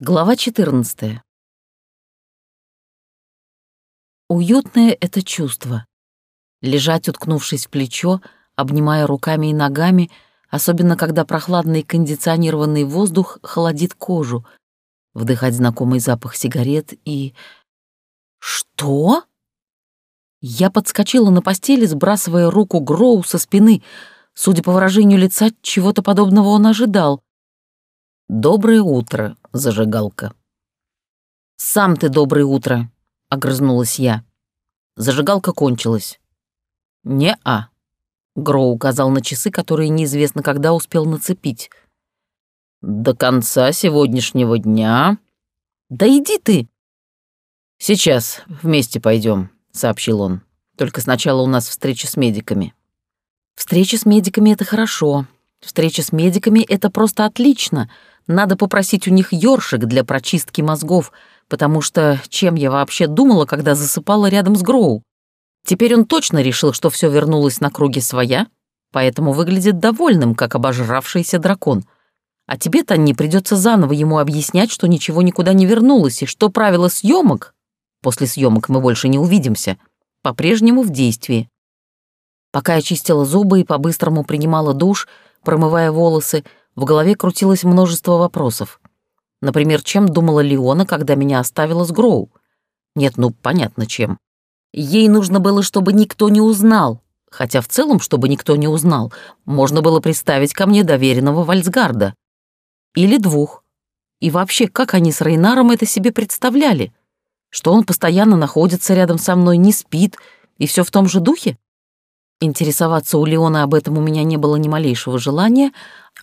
Глава 14. Уютное это чувство. Лежать, уткнувшись в плечо, обнимая руками и ногами, особенно когда прохладный кондиционированный воздух холодит кожу, вдыхать знакомый запах сигарет и... Что? Я подскочила на постели, сбрасывая руку Гроу со спины. Судя по выражению лица, чего-то подобного он ожидал — «Доброе утро, зажигалка». «Сам ты доброе утро», — огрызнулась я. Зажигалка кончилась. «Не-а», — Гроу указал на часы, которые неизвестно когда успел нацепить. «До конца сегодняшнего дня...» «Да иди ты!» «Сейчас вместе пойдем», — сообщил он. «Только сначала у нас встреча с медиками». «Встреча с медиками — это хорошо. Встреча с медиками — это просто отлично. Надо попросить у них ёршик для прочистки мозгов, потому что чем я вообще думала, когда засыпала рядом с Гроу? Теперь он точно решил, что все вернулось на круги своя, поэтому выглядит довольным, как обожравшийся дракон. А тебе-то не придется заново ему объяснять, что ничего никуда не вернулось, и что правила съемок, после съемок мы больше не увидимся, по-прежнему в действии. Пока я чистила зубы и по-быстрому принимала душ, промывая волосы, в голове крутилось множество вопросов. Например, чем думала Леона, когда меня оставила с Гроу? Нет, ну, понятно, чем. Ей нужно было, чтобы никто не узнал. Хотя в целом, чтобы никто не узнал, можно было представить ко мне доверенного Вальсгарда. Или двух. И вообще, как они с Рейнаром это себе представляли? Что он постоянно находится рядом со мной, не спит, и все в том же духе? Интересоваться у Леона об этом у меня не было ни малейшего желания,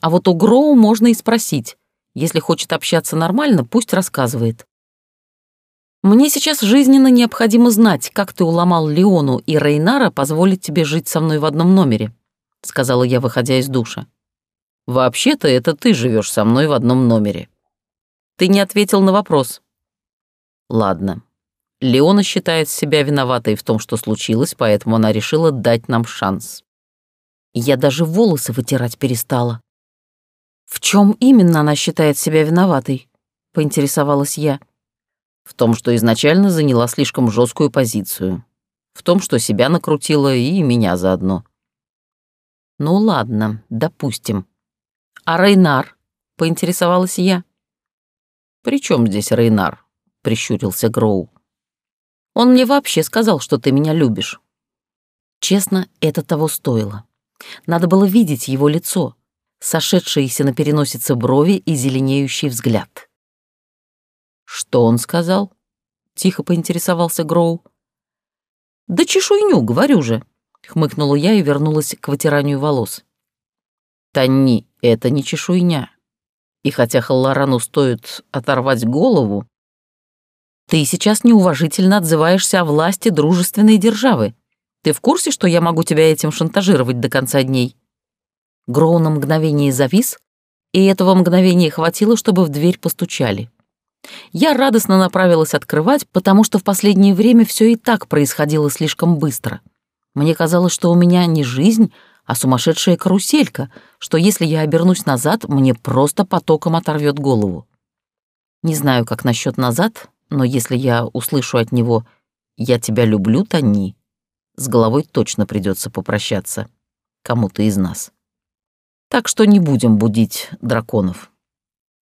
а вот у Гроу можно и спросить. Если хочет общаться нормально, пусть рассказывает. Мне сейчас жизненно необходимо знать, как ты уломал Леону и Рейнара позволить тебе жить со мной в одном номере, сказала я, выходя из душа. Вообще-то это ты живешь со мной в одном номере. Ты не ответил на вопрос. Ладно, Леона считает себя виноватой в том, что случилось, поэтому она решила дать нам шанс. Я даже волосы вытирать перестала. В чем именно она считает себя виноватой? поинтересовалась я. В том, что изначально заняла слишком жесткую позицию. В том, что себя накрутила и меня заодно. Ну ладно, допустим. А Рейнар? поинтересовалась я. «При чем здесь Рейнар?» — прищурился Гроу. Он мне вообще сказал, что ты меня любишь. Честно, это того стоило. Надо было видеть его лицо, сошедшиеся на переносице брови и зеленеющий взгляд. «Что он сказал?» — тихо поинтересовался Гроу. «Да чешуйню, говорю же», — хмыкнула я и вернулась к вытиранию волос. «Танни, это не чешуйня. И хотя Халлорану стоит оторвать голову, ты сейчас неуважительно отзываешься о власти дружественной державы. Ты в курсе, что я могу тебя этим шантажировать до конца дней?» Гроу на мгновение завис, и этого мгновения хватило, чтобы в дверь постучали. Я радостно направилась открывать, потому что в последнее время все и так происходило слишком быстро. Мне казалось, что у меня не жизнь, а сумасшедшая каруселька, что если я обернусь назад, мне просто потоком оторвет голову. Не знаю, как насчет назад, но если я услышу от него «Я тебя люблю, Тони», с головой точно придется попрощаться кому-то из нас. Так что не будем будить драконов.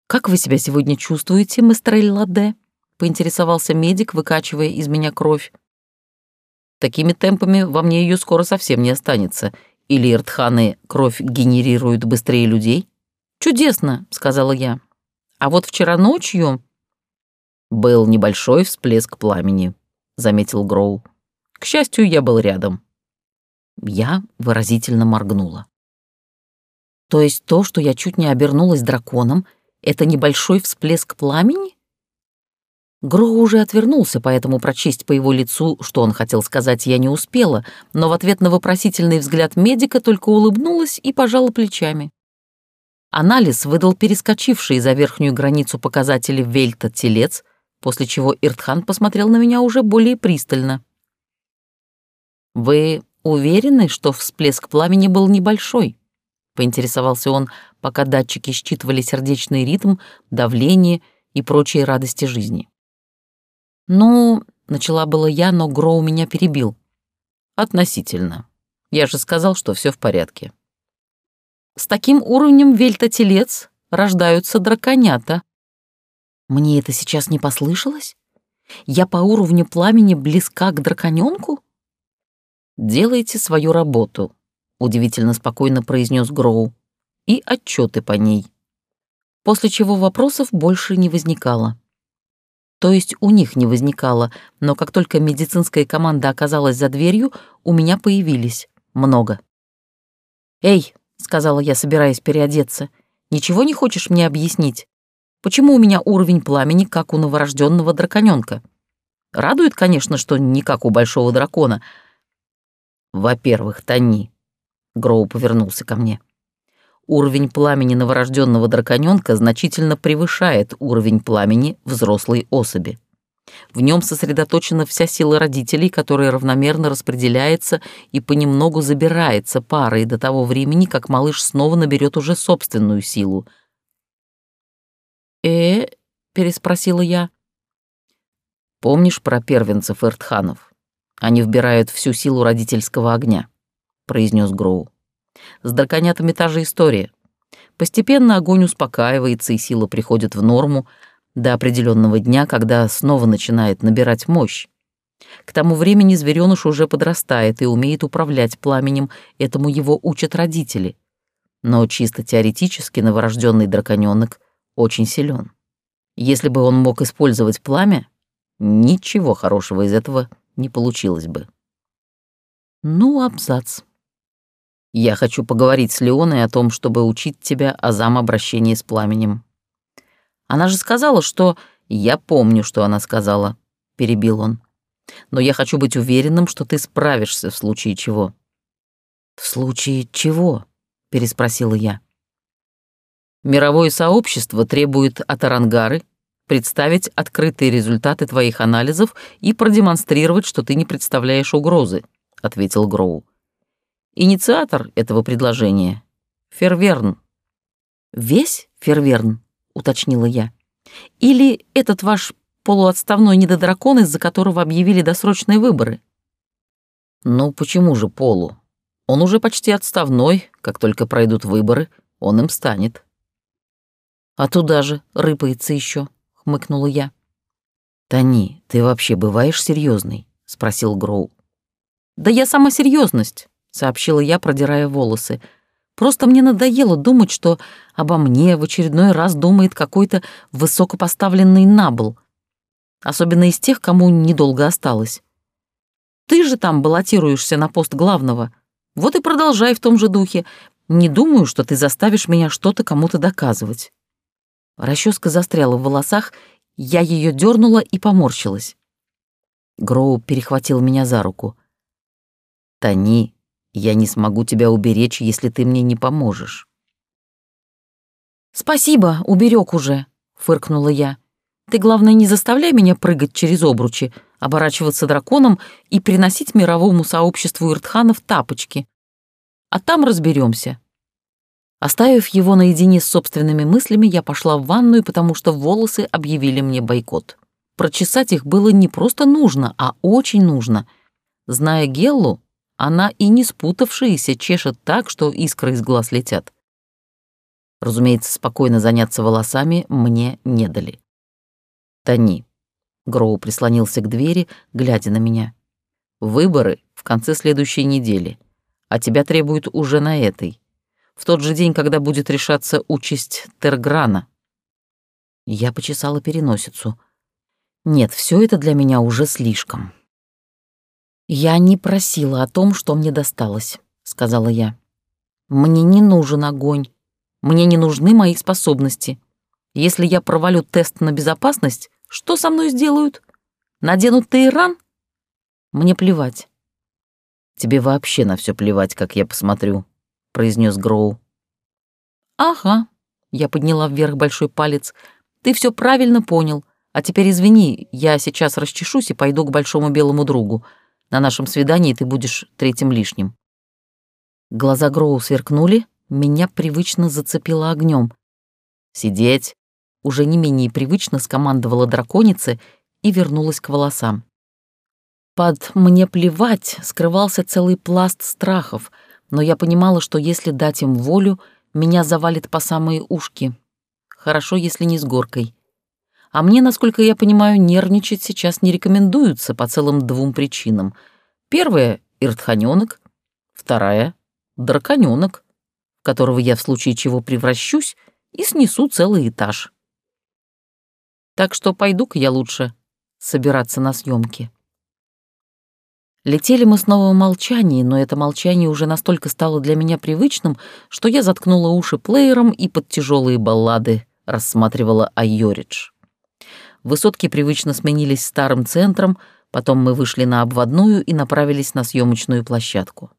«Как вы себя сегодня чувствуете, мистер Элладе?» — поинтересовался медик, выкачивая из меня кровь. «Такими темпами во мне ее скоро совсем не останется. Или иртханы кровь генерируют быстрее людей?» «Чудесно», — сказала я. «А вот вчера ночью...» «Был небольшой всплеск пламени», — заметил Гроу. «К счастью, я был рядом». Я выразительно моргнула. То есть то, что я чуть не обернулась драконом, это небольшой всплеск пламени? Гроу уже отвернулся, поэтому прочесть по его лицу, что он хотел сказать, я не успела, но в ответ на вопросительный взгляд медика только улыбнулась и пожала плечами. Анализ выдал перескочивший за верхнюю границу показателей Вельта телец, после чего Иртхан посмотрел на меня уже более пристально. «Вы уверены, что всплеск пламени был небольшой?» — поинтересовался он, пока датчики считывали сердечный ритм, давление и прочие радости жизни. «Ну...» — начала было я, но Гроу меня перебил. «Относительно. Я же сказал, что все в порядке». «С таким уровнем вельта-телец рождаются драконята». Мне это сейчас не послышалось? Я по уровню пламени близка к драконёнку? «Делайте свою работу», — удивительно спокойно произнес Гроу, «и отчеты по ней». После чего вопросов больше не возникало. То есть у них не возникало, но как только медицинская команда оказалась за дверью, у меня появились много. «Эй», — сказала я, собираясь переодеться, «ничего не хочешь мне объяснить? Почему у меня уровень пламени, как у новорожденного драконёнка? Радует, конечно, что не как у большого дракона. Во-первых, Тони. Гроу повернулся ко мне. Уровень пламени новорожденного драконёнка значительно превышает уровень пламени взрослой особи. В нем сосредоточена вся сила родителей, которая равномерно распределяется и понемногу забирается парой до того времени, как малыш снова наберет уже собственную силу — «Э?» — переспросила я. «Помнишь про первенцев Эртханов? Они вбирают всю силу родительского огня», — произнес Гроу. «С драконятами та же история. Постепенно огонь успокаивается, и сила приходит в норму до определенного дня, когда снова начинает набирать мощь. К тому времени зверёныш уже подрастает и умеет управлять пламенем, этому его учат родители. Но чисто теоретически новорожденный драконёнок — очень силен. Если бы он мог использовать пламя, ничего хорошего из этого не получилось бы. Ну, абзац. Я хочу поговорить с Леоной о том, чтобы учить тебя азам обращения с пламенем. Она же сказала, что... Я помню, что она сказала, — перебил он. Но я хочу быть уверенным, что ты справишься в случае чего. В случае чего? — переспросила я. Мировое сообщество требует от Арангары представить открытые результаты твоих анализов и продемонстрировать, что ты не представляешь угрозы», — ответил Гроу. «Инициатор этого предложения — Ферверн». «Весь Ферверн?» — уточнила я. «Или этот ваш полуотставной недодракон, из-за которого объявили досрочные выборы?» «Ну, почему же полу? Он уже почти отставной, как только пройдут выборы, он им станет». А туда же рыпается еще, хмыкнула я. Тони, ты вообще бываешь серьезный? спросил Гроу. Да я сама серьезность, сообщила я, продирая волосы. Просто мне надоело думать, что обо мне в очередной раз думает какой-то высокопоставленный набл, особенно из тех, кому недолго осталось. Ты же там баллотируешься на пост главного. Вот и продолжай в том же духе. Не думаю, что ты заставишь меня что-то кому-то доказывать. Расческа застряла в волосах, я ее дернула и поморщилась. Гроу перехватил меня за руку. «Тони, я не смогу тебя уберечь, если ты мне не поможешь». «Спасибо, уберег уже», — фыркнула я. «Ты, главное, не заставляй меня прыгать через обручи, оборачиваться драконом и приносить мировому сообществу Иртханов тапочки. А там разберемся. Оставив его наедине с собственными мыслями, я пошла в ванную, потому что волосы объявили мне бойкот. Прочесать их было не просто нужно, а очень нужно. Зная Геллу, она и не спутавшаяся чешет так, что искры из глаз летят. Разумеется, спокойно заняться волосами мне не дали. «Тони», — Гроу прислонился к двери, глядя на меня, — «выборы в конце следующей недели, а тебя требуют уже на этой в тот же день, когда будет решаться участь Терграна. Я почесала переносицу. Нет, все это для меня уже слишком. Я не просила о том, что мне досталось, сказала я. Мне не нужен огонь. Мне не нужны мои способности. Если я провалю тест на безопасность, что со мной сделают? Наденут Тейран? Мне плевать. Тебе вообще на все плевать, как я посмотрю, — произнес Гроу. «Ага», — я подняла вверх большой палец, — «ты все правильно понял. А теперь извини, я сейчас расчешусь и пойду к большому белому другу. На нашем свидании ты будешь третьим лишним». Глаза Гроу сверкнули, меня привычно зацепило огнем. «Сидеть», Уже не менее привычно скомандовала драконице и вернулась к волосам. Под «мне плевать» скрывался целый пласт страхов, но я понимала, что если дать им волю, меня завалит по самые ушки. Хорошо, если не с горкой. А мне, насколько я понимаю, нервничать сейчас не рекомендуется по целым двум причинам. Первая — иртханёнок, вторая — драконёнок, которого я в случае чего превращусь и снесу целый этаж. Так что пойду-ка я лучше собираться на съемки. Летели мы снова в молчании, но это молчание уже настолько стало для меня привычным, что я заткнула уши плеером и под тяжелые баллады рассматривала Айоридж. Высотки привычно сменились старым центром, потом мы вышли на обводную и направились на съемочную площадку.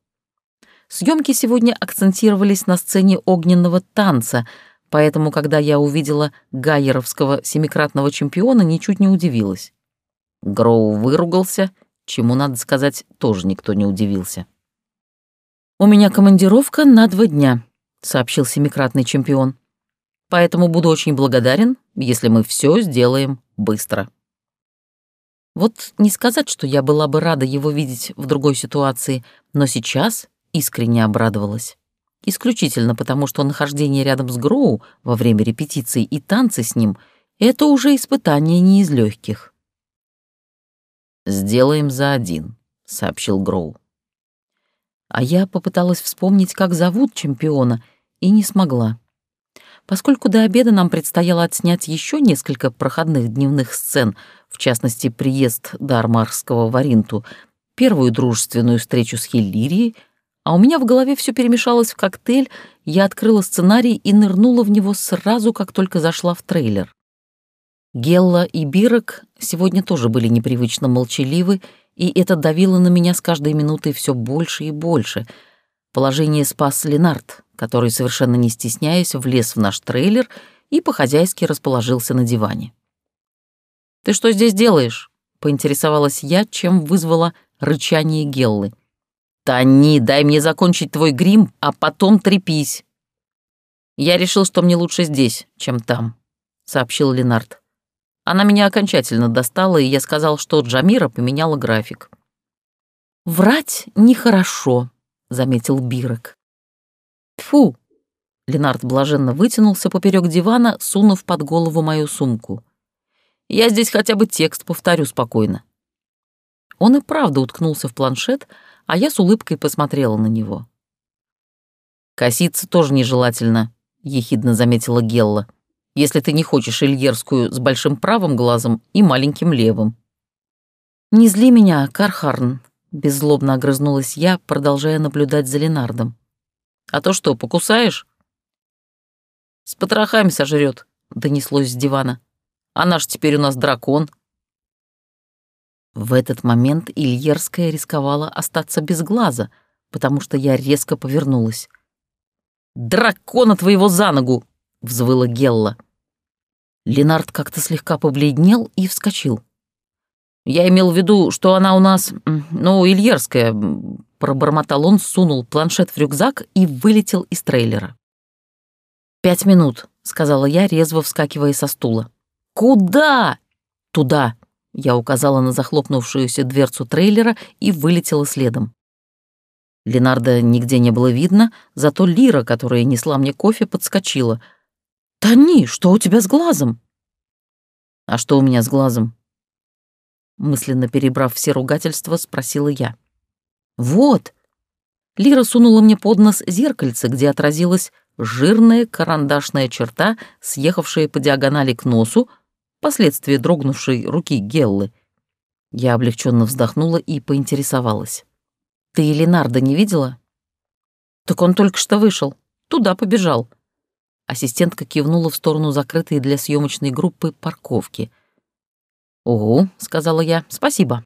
Съемки сегодня акцентировались на сцене огненного танца, поэтому, когда я увидела гайеровского семикратного чемпиона, ничуть не удивилась. Гроу выругался, чему, надо сказать, тоже никто не удивился. «У меня командировка на два дня», — сообщил семикратный чемпион. «Поэтому буду очень благодарен, если мы все сделаем быстро. Вот не сказать, что я была бы рада его видеть в другой ситуации, но сейчас искренне обрадовалась. Исключительно потому, что нахождение рядом с Гроу во время репетиций и танцы с ним — это уже испытание не из легких. «Сделаем за один», — сообщил Гроу. А я попыталась вспомнить, как зовут чемпиона, и не смогла. Поскольку до обеда нам предстояло отснять еще несколько проходных дневных сцен, в частности, приезд Дармарского в Аринту, первую дружественную встречу с Хиллирией, а у меня в голове все перемешалось в коктейль, я открыла сценарий и нырнула в него сразу, как только зашла в трейлер. Гелла и Бирок сегодня тоже были непривычно молчаливы, и это давило на меня с каждой минутой все больше и больше. Положение спас Ленард, который, совершенно не стесняясь, влез в наш трейлер и по-хозяйски расположился на диване. «Ты что здесь делаешь?» — поинтересовалась я, чем вызвала рычание Геллы. «Тони, дай мне закончить твой грим, а потом трепись». «Я решил, что мне лучше здесь, чем там», — сообщил Ленард. Она меня окончательно достала, и я сказал, что Джамира поменяла график. «Врать нехорошо», — заметил Бирок. Фу! Ленард блаженно вытянулся поперек дивана, сунув под голову мою сумку. «Я здесь хотя бы текст повторю спокойно». Он и правда уткнулся в планшет, а я с улыбкой посмотрела на него. «Коситься тоже нежелательно», — ехидно заметила Гелла, «если ты не хочешь Ильерскую с большим правым глазом и маленьким левым». «Не зли меня, Кархарн», — беззлобно огрызнулась я, продолжая наблюдать за Ленардом. А то что, покусаешь?» «С потрохами сожрет», — донеслось с дивана. «Она ж теперь у нас дракон». В этот момент Ильерская рисковала остаться без глаза, потому что я резко повернулась. «Дракона твоего за ногу!» — взвыла Гелла. Ленард как-то слегка побледнел и вскочил. «Я имел в виду, что она у нас, ну, Ильерская, Пробормотал он, сунул планшет в рюкзак и вылетел из трейлера. «Пять минут», — сказала я, резво вскакивая со стула. «Куда?» «Туда», — я указала на захлопнувшуюся дверцу трейлера и вылетела следом. Ленарда нигде не было видно, зато Лира, которая несла мне кофе, подскочила. «Тони, что у тебя с глазом?» «А что у меня с глазом?» Мысленно перебрав все ругательства, спросила я. «Вот!» Лира сунула мне под нос зеркальце, где отразилась жирная карандашная черта, съехавшая по диагонали к носу, последствия дрогнувшей руки Геллы. Я облегченно вздохнула и поинтересовалась. «Ты Ленарда не видела?» «Так он только что вышел. Туда побежал». Ассистентка кивнула в сторону закрытой для съемочной группы парковки. «Ого», — сказала я, — «спасибо».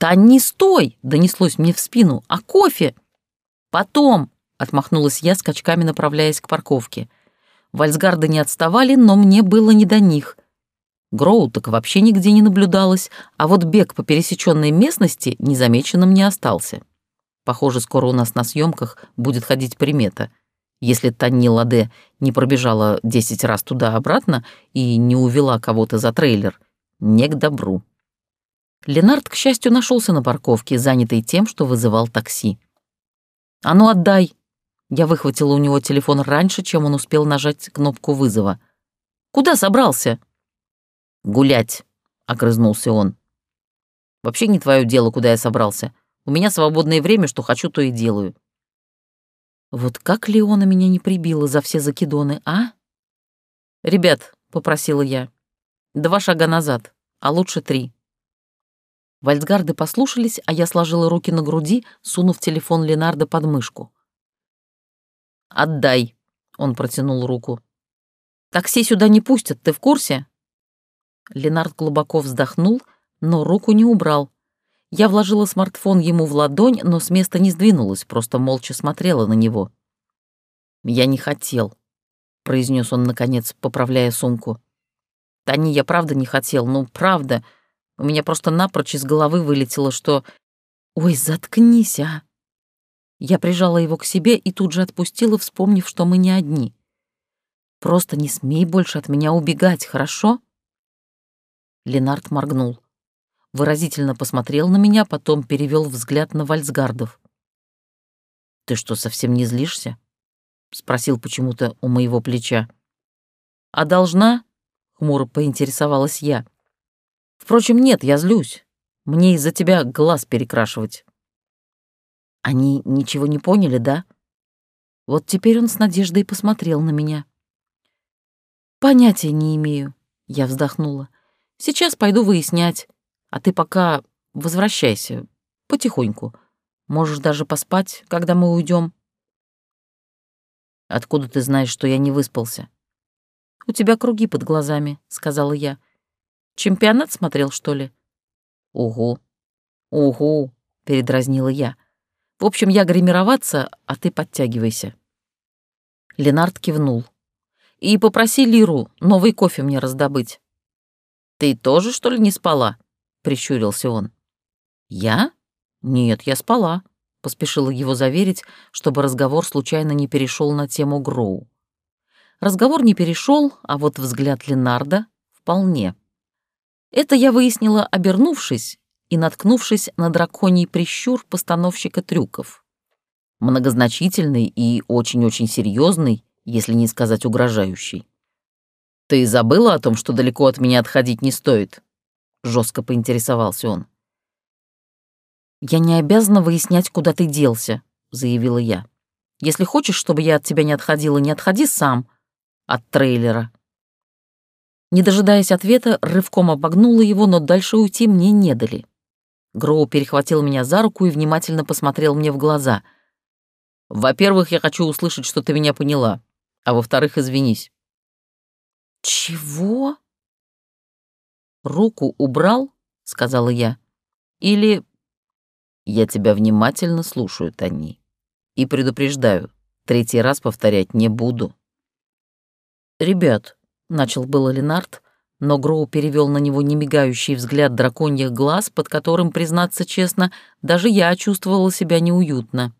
«Да не стой!» — донеслось мне в спину. «А кофе?» «Потом!» — отмахнулась я, скачками направляясь к парковке. Вальсгарды не отставали, но мне было не до них. Гроу так вообще нигде не наблюдалось, а вот бег по пересеченной местности незамеченным не остался. Похоже, скоро у нас на съемках будет ходить примета. если Танни Ладе не пробежала десять раз туда-обратно и не увела кого-то за трейлер, не к добру. Ленард, к счастью, нашелся на парковке, занятый тем, что вызывал такси. «А ну отдай!» Я выхватила у него телефон раньше, чем он успел нажать кнопку вызова. «Куда собрался?» «Гулять», — огрызнулся он. «Вообще не твое дело, куда я собрался. У меня свободное время, что хочу, то и делаю». Вот как Леона меня не прибила за все закидоны, а? «Ребят», — попросила я, — «два шага назад, а лучше три». Вальцгарды послушались, а я сложила руки на груди, сунув телефон Ленарда под мышку. «Отдай», — он протянул руку. «Такси сюда не пустят, ты в курсе?» Ленард глубоко вздохнул, но руку не убрал. Я вложила смартфон ему в ладонь, но с места не сдвинулась, просто молча смотрела на него. «Я не хотел», — произнес он, наконец, поправляя сумку. «Тани, я правда не хотел, ну, правда. У меня просто напрочь из головы вылетело, что... Ой, заткнись, а!» Я прижала его к себе и тут же отпустила, вспомнив, что мы не одни. «Просто не смей больше от меня убегать, хорошо?» Ленард моргнул. Выразительно посмотрел на меня, потом перевел взгляд на вальцгардов. «Ты что, совсем не злишься?» — спросил почему-то у моего плеча. «А должна?» — хмуро поинтересовалась я. «Впрочем, нет, я злюсь. Мне из-за тебя глаз перекрашивать». Они ничего не поняли, да? Вот теперь он с надеждой посмотрел на меня. «Понятия не имею», — я вздохнула. «Сейчас пойду выяснять, а ты пока возвращайся, потихоньку. Можешь даже поспать, когда мы уйдем. «Откуда ты знаешь, что я не выспался?» «У тебя круги под глазами», — сказала я. «Чемпионат смотрел, что ли?» «Угу, угу», — передразнила я. В общем, я гримироваться, а ты подтягивайся». Ленард кивнул. «И попроси Лиру новый кофе мне раздобыть». «Ты тоже, что ли, не спала?» — прищурился он. «Я? Нет, я спала», — поспешила его заверить, чтобы разговор случайно не перешел на тему Гроу. Разговор не перешел, а вот взгляд Ленарда — вполне. Это я выяснила, обернувшись и наткнувшись на драконий прищур постановщика трюков. Многозначительный и очень-очень серьезный, если не сказать угрожающий. «Ты забыла о том, что далеко от меня отходить не стоит?» — жестко поинтересовался он. «Я не обязана выяснять, куда ты делся», — заявила я. «Если хочешь, чтобы я от тебя не отходила, не отходи сам от трейлера». Не дожидаясь ответа, рывком обогнула его, но дальше уйти мне не дали. Гроу перехватил меня за руку и внимательно посмотрел мне в глаза. «Во-первых, я хочу услышать, что ты меня поняла, а во-вторых, извинись». «Чего?» «Руку убрал?» — сказала я. «Или...» «Я тебя внимательно слушаю, Тони, и предупреждаю, третий раз повторять не буду». «Ребят», — начал было Ленард, но Гроу перевел на него немигающий взгляд драконьих глаз, под которым, признаться честно, даже я чувствовала себя неуютно.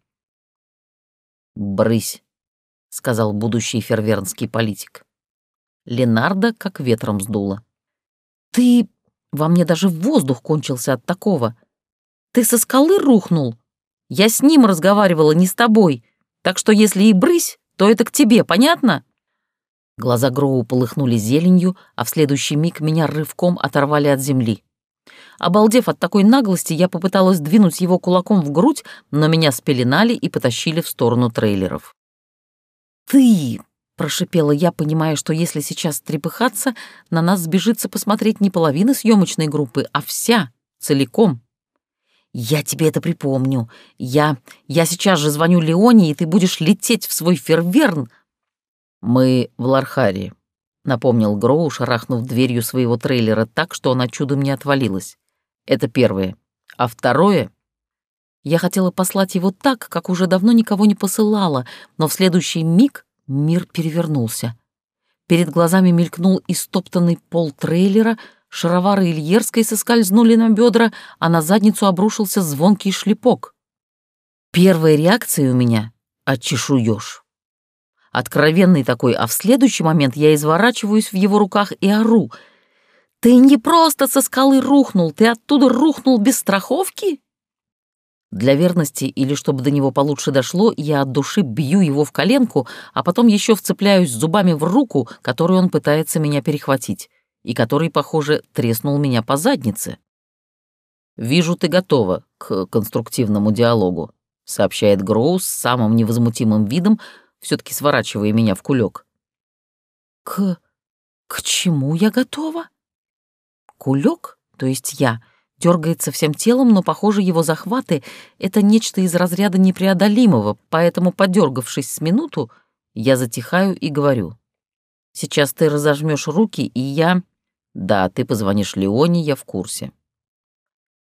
«Брысь», — сказал будущий фервернский политик. Ленарда как ветром сдуло. «Ты... Во мне даже воздух кончился от такого. Ты со скалы рухнул? Я с ним разговаривала, не с тобой. Так что если и брысь, то это к тебе, понятно?» Глаза Гроу полыхнули зеленью, а в следующий миг меня рывком оторвали от земли. Обалдев от такой наглости, я попыталась двинуть его кулаком в грудь, но меня спеленали и потащили в сторону трейлеров. «Ты!» — прошипела я, понимая, что если сейчас трепыхаться, на нас сбежится посмотреть не половина съемочной группы, а вся, целиком. «Я тебе это припомню. Я... Я сейчас же звоню Леоне, и ты будешь лететь в свой ферверн, «Мы в Лархаре», — напомнил Гроу, шарахнув дверью своего трейлера так, что она чудом не отвалилась. «Это первое. А второе...» Я хотела послать его так, как уже давно никого не посылала, но в следующий миг мир перевернулся. Перед глазами мелькнул истоптанный пол трейлера, шаровары Ильерской соскользнули на бедра, а на задницу обрушился звонкий шлепок. Первая реакция у меня — отчешуёшь. Откровенный такой, а в следующий момент я изворачиваюсь в его руках и ору. «Ты не просто со скалы рухнул, ты оттуда рухнул без страховки?» Для верности или чтобы до него получше дошло, я от души бью его в коленку, а потом еще вцепляюсь зубами в руку, которую он пытается меня перехватить, и который, похоже, треснул меня по заднице. «Вижу, ты готова к конструктивному диалогу», — сообщает Гроус с самым невозмутимым видом, все таки сворачивая меня в кулек. «К... к чему я готова?» Кулек, то есть я, дергается всем телом, но, похоже, его захваты — это нечто из разряда непреодолимого, поэтому, подергавшись с минуту, я затихаю и говорю. «Сейчас ты разожмешь руки, и я...» «Да, ты позвонишь Леоне, я в курсе».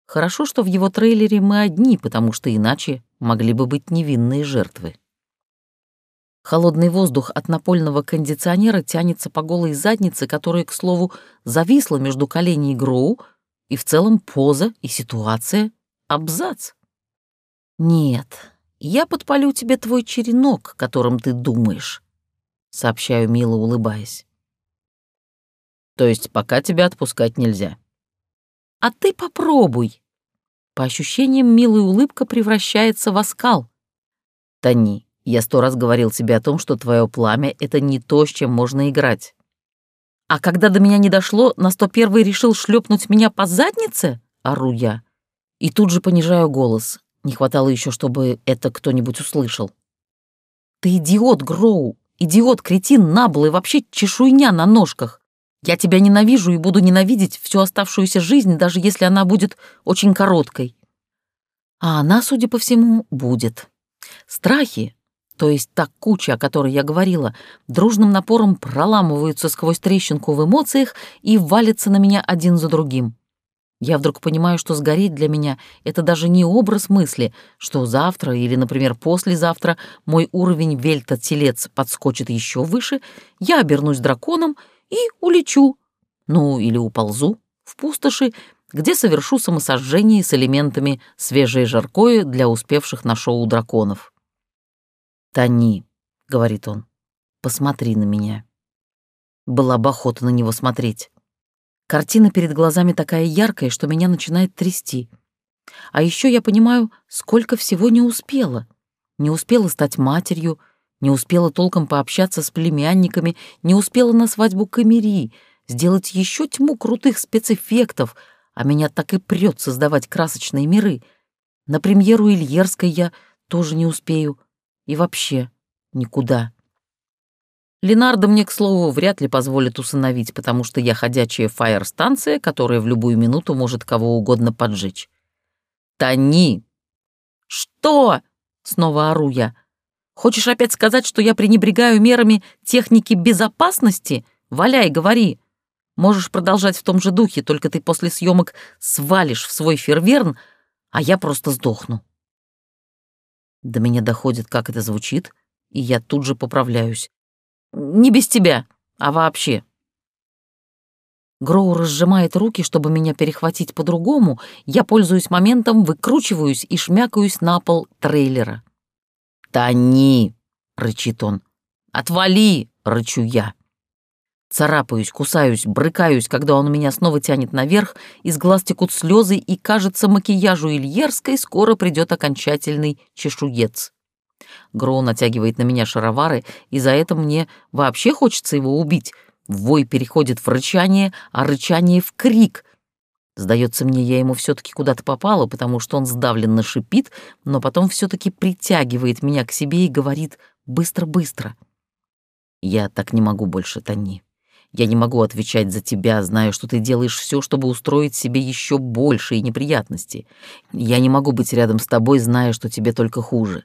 Хорошо, что в его трейлере мы одни, потому что иначе могли бы быть невинные жертвы. Холодный воздух от напольного кондиционера тянется по голой заднице, которая, к слову, зависла между коленей Гроу, и в целом поза и ситуация — абзац. «Нет, я подпалю тебе твой черенок, которым ты думаешь», — сообщаю мило, улыбаясь. «То есть пока тебя отпускать нельзя?» А ты попробуй. По ощущениям, милая улыбка превращается в оскал. Тони, я сто раз говорил тебе о том, что твое пламя — это не то, с чем можно играть. А когда до меня не дошло, на сто первый решил шлепнуть меня по заднице? Ору я. И тут же понижаю голос. Не хватало еще, чтобы это кто-нибудь услышал. Ты идиот, Гроу! Идиот, кретин, наблый, вообще чешуйня на ножках. Я тебя ненавижу и буду ненавидеть всю оставшуюся жизнь, даже если она будет очень короткой. А она, судя по всему, будет. Страхи, то есть та куча, о которой я говорила, дружным напором проламываются сквозь трещинку в эмоциях и валятся на меня один за другим. Я вдруг понимаю, что сгореть для меня — это даже не образ мысли, что завтра или, например, послезавтра мой уровень вельта-телец подскочит еще выше, я обернусь драконом — и улечу, ну или уползу в пустоши, где совершу самосожжение с элементами свежее жаркое для успевших на шоу драконов. «Тони», — говорит он, — «посмотри на меня». Была бы охота на него смотреть. Картина перед глазами такая яркая, что меня начинает трясти. А еще я понимаю, сколько всего не успела. Не успела стать матерью, не успела толком пообщаться с племянниками, не успела на свадьбу Камери, сделать еще тьму крутых спецэффектов, а меня так и прет создавать красочные миры. На премьеру Ильерской я тоже не успею. И вообще никуда. Ленардо мне, к слову, вряд ли позволит усыновить, потому что я ходячая фаер-станция, которая в любую минуту может кого угодно поджечь. «Тони!» «Что?» — снова ору я. Хочешь опять сказать, что я пренебрегаю мерами техники безопасности? Валяй, говори. Можешь продолжать в том же духе, только ты после съемок свалишь в свой ферверн, а я просто сдохну. До меня доходит, как это звучит, и я тут же поправляюсь. Не без тебя, а вообще. Гроу разжимает руки, чтобы меня перехватить по-другому. Я пользуюсь моментом, выкручиваюсь и шмякаюсь на пол трейлера. «Тони!» — рычит он. «Отвали!» — рычу я. Царапаюсь, кусаюсь, брыкаюсь, когда он меня снова тянет наверх, из глаз текут слезы, и, кажется, макияжу Ильерской скоро придет окончательный чешуец. Гроу натягивает на меня шаровары, и за это мне вообще хочется его убить. Вой переходит в рычание, а рычание — в крик. Сдается мне, я ему все-таки куда-то попала, потому что он сдавленно шипит, но потом все-таки притягивает меня к себе и говорит «быстро-быстро». Я так не могу больше, Тони. Я не могу отвечать за тебя, зная, что ты делаешь все, чтобы устроить себе еще большие неприятности. Я не могу быть рядом с тобой, зная, что тебе только хуже.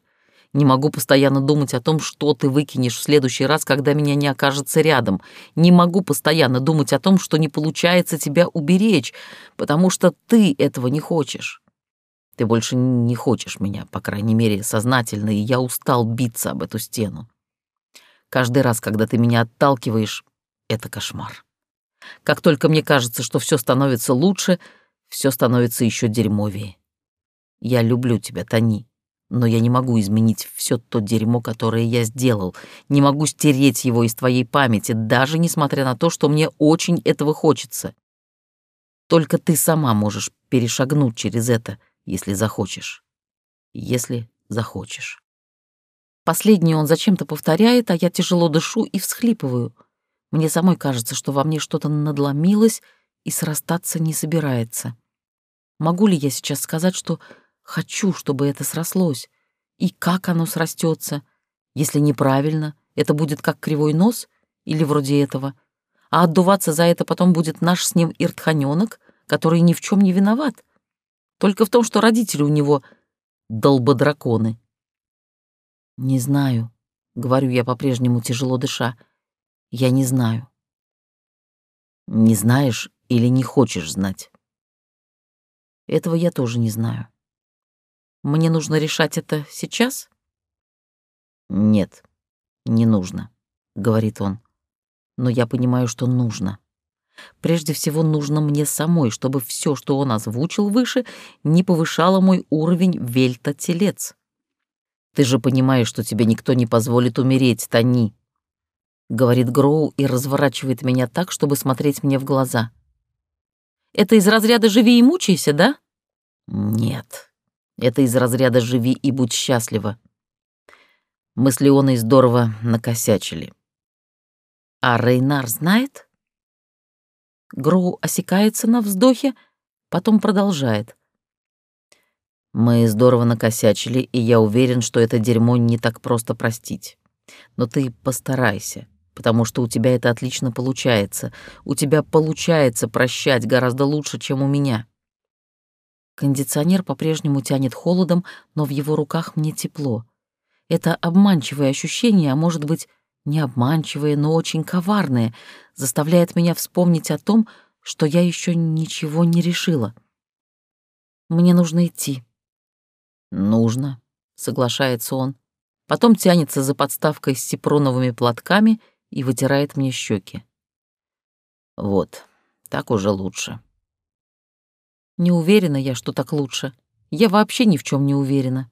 Не могу постоянно думать о том, что ты выкинешь в следующий раз, когда меня не окажется рядом. Не могу постоянно думать о том, что не получается тебя уберечь, потому что ты этого не хочешь. Ты больше не хочешь меня, по крайней мере, сознательно, и я устал биться об эту стену. Каждый раз, когда ты меня отталкиваешь, это кошмар. Как только мне кажется, что все становится лучше, все становится еще дерьмовее. Я люблю тебя, Тони но я не могу изменить все то дерьмо, которое я сделал, не могу стереть его из твоей памяти, даже несмотря на то, что мне очень этого хочется. Только ты сама можешь перешагнуть через это, если захочешь. Если захочешь. Последнее он зачем-то повторяет, а я тяжело дышу и всхлипываю. Мне самой кажется, что во мне что-то надломилось и срастаться не собирается. Могу ли я сейчас сказать, что хочу, чтобы это срослось? И как оно срастется? Если неправильно, это будет как кривой нос или вроде этого. А отдуваться за это потом будет наш с ним иртханёнок, который ни в чем не виноват. Только в том, что родители у него долбодраконы. «Не знаю», — говорю я по-прежнему тяжело дыша. «Я не знаю». «Не знаешь или не хочешь знать?» Этого я тоже не знаю. Мне нужно решать это сейчас? Нет, не нужно, говорит он. Но я понимаю, что нужно. Прежде всего нужно мне самой, чтобы все, что он озвучил выше, не повышало мой уровень вельта-телец. Ты же понимаешь, что тебе никто не позволит умереть, Тони. Говорит Гроу и разворачивает меня так, чтобы смотреть мне в глаза. Это из разряда «живи и мучайся», да? Нет, это из разряда «живи и будь счастлива». Мы с Леоной здорово накосячили. А Рейнар знает? Гроу осекается на вздохе, потом продолжает. Мы здорово накосячили, и я уверен, что это дерьмо не так просто простить. Но ты постарайся, потому что у тебя это отлично получается. У тебя получается прощать гораздо лучше, чем у меня. Кондиционер по-прежнему тянет холодом, но в его руках мне тепло. Это обманчивое ощущение, а может быть, не обманчивое, но очень коварное, заставляет меня вспомнить о том, что я еще ничего не решила. Мне нужно идти. Нужно, соглашается он. Потом тянется за подставкой с сипроновыми платками и вытирает мне щеки. Вот, так уже лучше. Не уверена я, что так лучше. Я вообще ни в чем не уверена.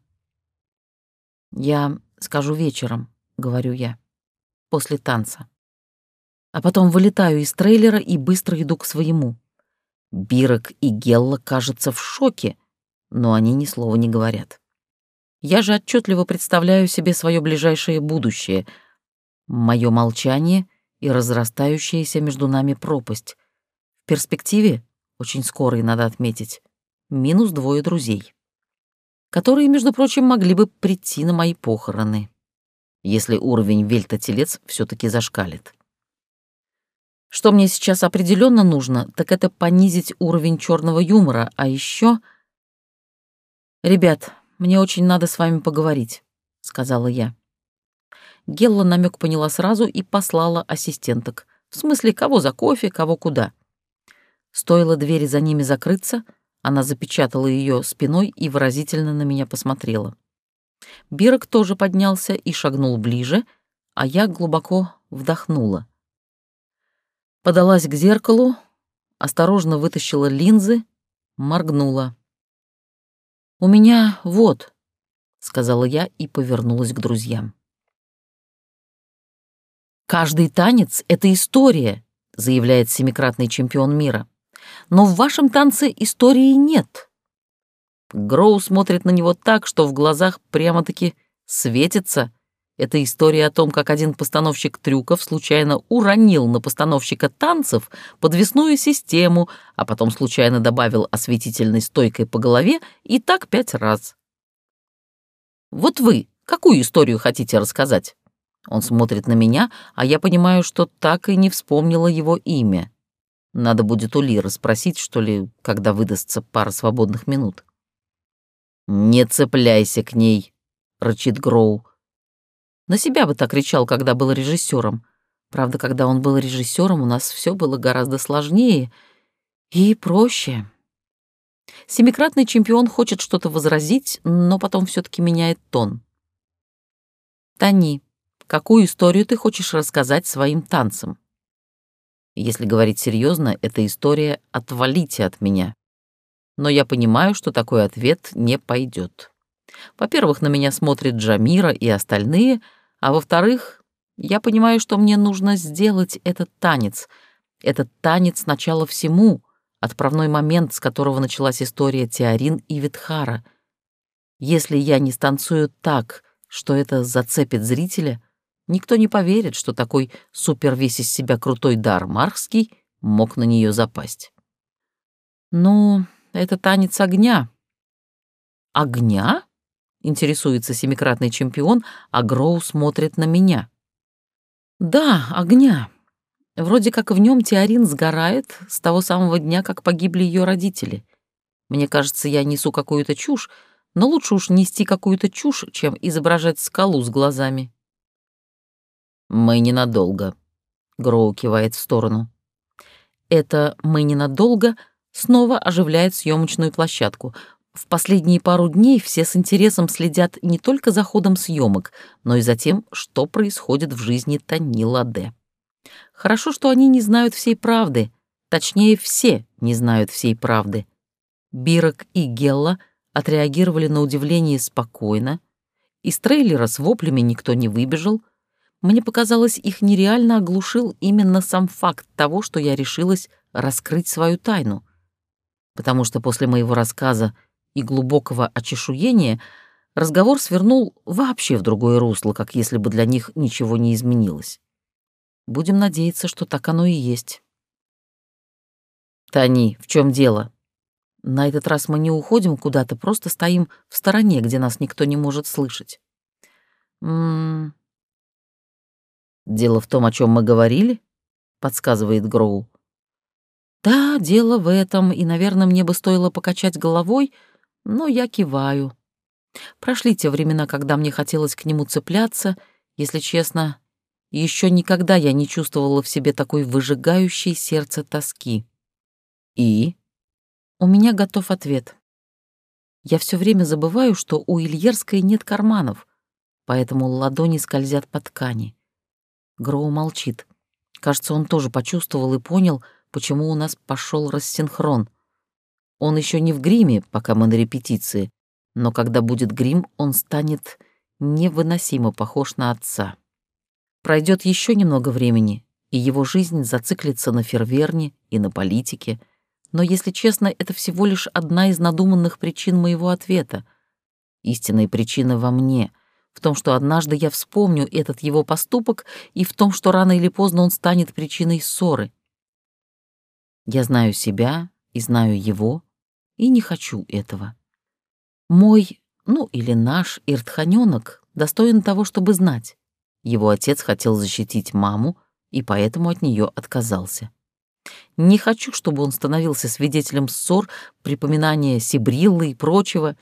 Я скажу вечером, говорю я, после танца а потом вылетаю из трейлера и быстро иду к своему. Бирок и Гелла, кажется, в шоке, но они ни слова не говорят. Я же отчетливо представляю себе свое ближайшее будущее, мое молчание и разрастающаяся между нами пропасть. В перспективе, очень скоро и надо отметить, минус двое друзей, которые, между прочим, могли бы прийти на мои похороны, если уровень вельта-телец все таки зашкалит. Что мне сейчас определенно нужно, так это понизить уровень черного юмора, а еще... «Ребят, мне очень надо с вами поговорить», — сказала я. Гелла намек поняла сразу и послала ассистенток. В смысле, кого за кофе, кого куда. Стоило двери за ними закрыться, она запечатала ее спиной и выразительно на меня посмотрела. Бирок тоже поднялся и шагнул ближе, а я глубоко вдохнула подалась к зеркалу, осторожно вытащила линзы, моргнула. «У меня вот», — сказала я и повернулась к друзьям. «Каждый танец — это история», — заявляет семикратный чемпион мира. «Но в вашем танце истории нет». Гроу смотрит на него так, что в глазах прямо-таки светится — это история о том, как один постановщик трюков случайно уронил на постановщика танцев подвесную систему, а потом случайно добавил осветительной стойкой по голове и так пять раз. Вот вы какую историю хотите рассказать? Он смотрит на меня, а я понимаю, что так и не вспомнила его имя. Надо будет у Лиры спросить, что ли, когда выдастся пара свободных минут. «Не цепляйся к ней», — рычит Гроу. На себя бы так кричал, когда был режиссером. Правда, когда он был режиссером, у нас все было гораздо сложнее и проще. Семикратный чемпион хочет что-то возразить, но потом все таки меняет тон. «Тони, какую историю ты хочешь рассказать своим танцам?» Если говорить серьезно, эта история «отвалите от меня». Но я понимаю, что такой ответ не пойдет. Во-первых, на меня смотрит Джамира и остальные, а во-вторых, я понимаю, что мне нужно сделать этот танец. Этот танец — начало всему, отправной момент, с которого началась история Теорин и Витхара. Если я не станцую так, что это зацепит зрителя, никто не поверит, что такой супер весь из себя крутой дар Мархский мог на нее запасть. Ну, это танец огня. Огня? Интересуется семикратный чемпион, а Гроу смотрит на меня. Да, огня. Вроде как в нем Теорин сгорает с того самого дня, как погибли ее родители. Мне кажется, я несу какую-то чушь, но лучше уж нести какую-то чушь, чем изображать скалу с глазами. «Мы ненадолго», — Гроу кивает в сторону. Это «мы ненадолго» снова оживляет съемочную площадку. В последние пару дней все с интересом следят не только за ходом съемок, но и за тем, что происходит в жизни Тани Ладе. Хорошо, что они не знают всей правды, точнее, все не знают всей правды. Бирок и Гелла отреагировали на удивление спокойно, из трейлера с воплями никто не выбежал. Мне показалось, их нереально оглушил именно сам факт того, что я решилась раскрыть свою тайну. Потому что после моего рассказа и глубокого очешуения разговор свернул вообще в другое русло, как если бы для них ничего не изменилось. Будем надеяться, что так оно и есть. «Тани, в чем дело?» На этот раз мы не уходим куда-то, просто стоим в стороне, где нас никто не может слышать. М -м -м. «Дело в том, о чем мы говорили?» — подсказывает Гроу. «Да, дело в этом, и, наверное, мне бы стоило покачать головой, но я киваю. Прошли те времена, когда мне хотелось к нему цепляться, если честно, еще никогда я не чувствовала в себе такой выжигающей сердце тоски. И у меня готов ответ. Я все время забываю, что у Ильерской нет карманов, поэтому ладони скользят по ткани. Гроу молчит. Кажется, он тоже почувствовал и понял, почему у нас пошел рассинхрон. Он еще не в гриме, пока мы на репетиции, но когда будет грим, он станет невыносимо похож на отца. Пройдет еще немного времени, и его жизнь зациклится на ферверне и на политике. Но, если честно, это всего лишь одна из надуманных причин моего ответа. Истинная причина во мне, в том, что однажды я вспомню этот его поступок, и в том, что рано или поздно он станет причиной ссоры. Я знаю себя и знаю его, и не хочу этого. Мой, ну или наш иртханёнок достоин того, чтобы знать. Его отец хотел защитить маму и поэтому от нее отказался. Не хочу, чтобы он становился свидетелем ссор, припоминания Сибриллы и прочего.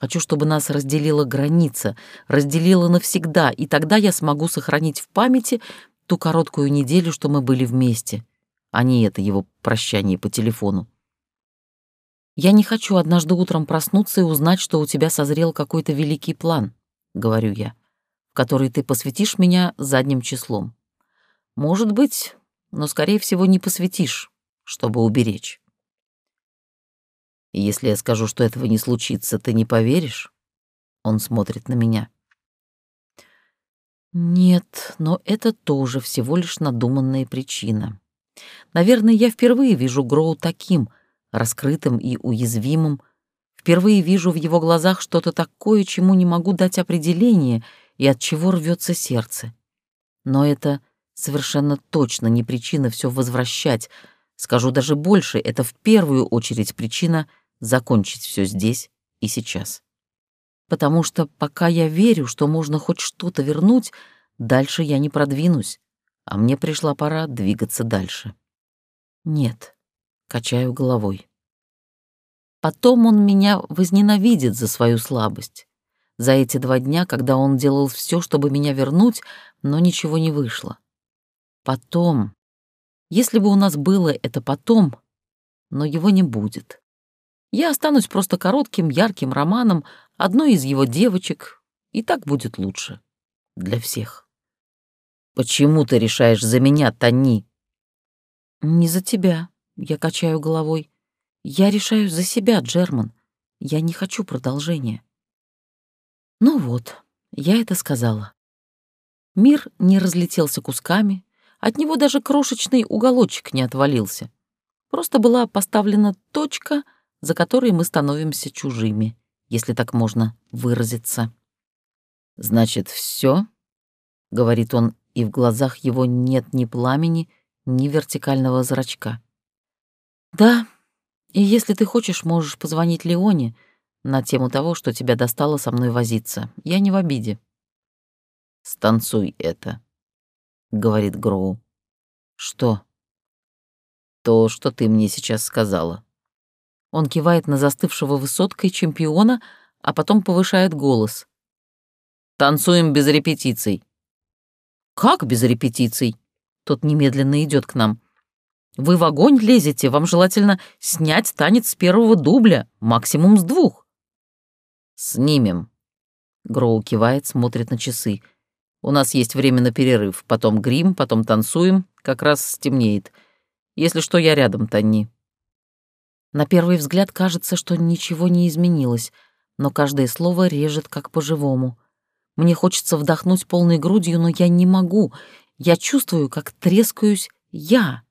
Хочу, чтобы нас разделила граница, разделила навсегда, и тогда я смогу сохранить в памяти ту короткую неделю, что мы были вместе, а не это его прощание по телефону. Я не хочу однажды утром проснуться и узнать, что у тебя созрел какой-то великий план, — говорю я который ты посвятишь меня задним числом. Может быть, но, скорее всего, не посвятишь, чтобы уберечь. Если я скажу, что этого не случится, ты не поверишь? Он смотрит на меня. Нет, но это тоже всего лишь надуманная причина. Наверное, я впервые вижу Гроу таким, раскрытым и уязвимым, впервые вижу в его глазах что-то такое, чему не могу дать определение — и от чего рвется сердце. Но это совершенно точно не причина все возвращать. Скажу даже больше, это в первую очередь причина закончить все здесь и сейчас. Потому что пока я верю, что можно хоть что-то вернуть, дальше я не продвинусь, а мне пришла пора двигаться дальше. Нет, качаю головой. Потом он меня возненавидит за свою слабость за эти два дня, когда он делал все, чтобы меня вернуть, но ничего не вышло. Потом, если бы у нас было это потом, но его не будет. Я останусь просто коротким, ярким романом одной из его девочек, и так будет лучше. Для всех. «Почему ты решаешь за меня, Тони?» «Не за тебя», — я качаю головой. «Я решаю за себя, Джерман. Я не хочу продолжения». Ну вот, я это сказала. Мир не разлетелся кусками, от него даже крошечный уголочек не отвалился. Просто была поставлена точка, за которой мы становимся чужими, если так можно выразиться. «Значит, все, говорит он, и в глазах его нет ни пламени, ни вертикального зрачка. «Да, и если ты хочешь, можешь позвонить Леоне на тему того, что тебя достало со мной возиться. Я не в обиде». «Станцуй это», — говорит Гроу. «Что?» «То, что ты мне сейчас сказала». Он кивает на застывшего высоткой чемпиона, а потом повышает голос. «Танцуем без репетиций». «Как без репетиций?» Тот немедленно идет к нам. «Вы в огонь лезете, вам желательно снять танец с первого дубля, максимум с двух». «Снимем». Гроу кивает, смотрит на часы. «У нас есть время на перерыв, потом грим, потом танцуем, как раз стемнеет. Если что, я рядом, Танни». На первый взгляд кажется, что ничего не изменилось, но каждое слово режет как по-живому. Мне хочется вдохнуть полной грудью, но я не могу. Я чувствую, как трескаюсь я.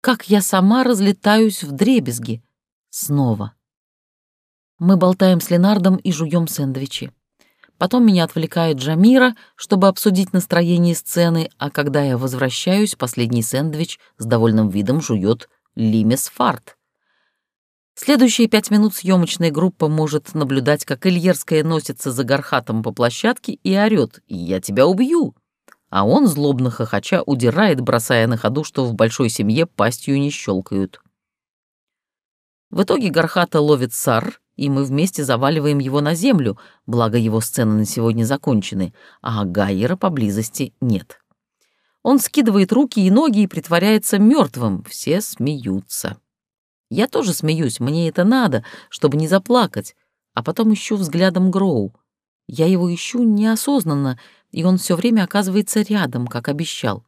Как я сама разлетаюсь в дребезги. Снова. Мы болтаем с Ленардом и жуем сэндвичи. Потом меня отвлекает Джамира, чтобы обсудить настроение сцены, а когда я возвращаюсь, последний сэндвич с довольным видом жует Лимес Фарт. Следующие пять минут съемочная группа может наблюдать, как Ильерская носится за горхатом по площадке и орёт «Я тебя убью!» А он, злобно хохоча, удирает, бросая на ходу, что в большой семье пастью не щелкают. В итоге Горхата ловит сар, и мы вместе заваливаем его на землю, благо его сцены на сегодня закончены, а Гайера поблизости нет. Он скидывает руки и ноги и притворяется мертвым, все смеются. Я тоже смеюсь, мне это надо, чтобы не заплакать, а потом ищу взглядом Гроу. Я его ищу неосознанно, и он все время оказывается рядом, как обещал.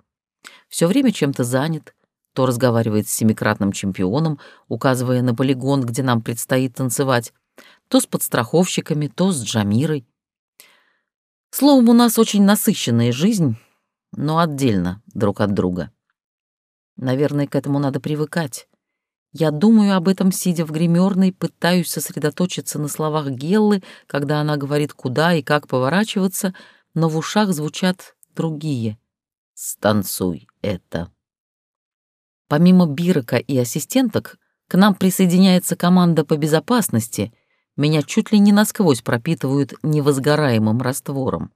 Все время чем-то занят, то разговаривает с семикратным чемпионом, указывая на полигон, где нам предстоит танцевать, то с подстраховщиками, то с Джамирой. Словом, у нас очень насыщенная жизнь, но отдельно друг от друга. Наверное, к этому надо привыкать. Я думаю об этом, сидя в гримерной, пытаюсь сосредоточиться на словах Геллы, когда она говорит, куда и как поворачиваться, но в ушах звучат другие. «Станцуй это». Помимо Бирека и ассистенток, к нам присоединяется команда по безопасности. Меня чуть ли не насквозь пропитывают невозгораемым раствором.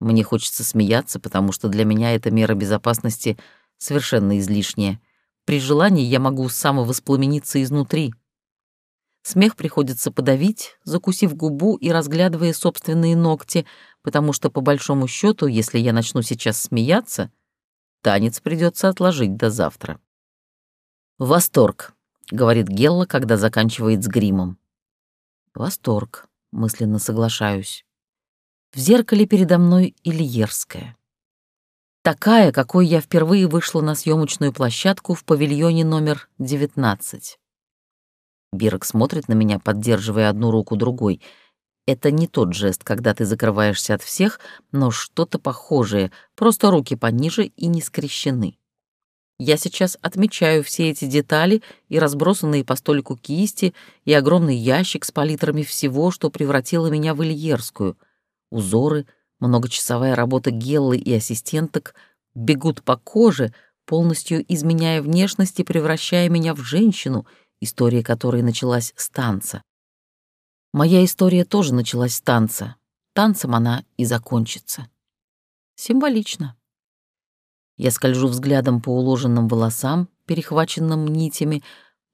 Мне хочется смеяться, потому что для меня эта мера безопасности совершенно излишняя. При желании я могу самовоспламениться изнутри. Смех приходится подавить, закусив губу и разглядывая собственные ногти, потому что, по большому счету, если я начну сейчас смеяться, танец придется отложить до завтра. «Восторг», — говорит Гелла, когда заканчивает с гримом. «Восторг», — мысленно соглашаюсь. В зеркале передо мной Ильерская. Такая, какой я впервые вышла на съемочную площадку в павильоне номер 19. Бирок смотрит на меня, поддерживая одну руку другой. Это не тот жест, когда ты закрываешься от всех, но что-то похожее, просто руки пониже и не скрещены. Я сейчас отмечаю все эти детали и разбросанные по столику кисти, и огромный ящик с палитрами всего, что превратило меня в Ильерскую. Узоры — Многочасовая работа Геллы и ассистенток бегут по коже, полностью изменяя внешность и превращая меня в женщину, история которой началась с танца. Моя история тоже началась с танца. Танцем она и закончится. Символично. Я скольжу взглядом по уложенным волосам, перехваченным нитями,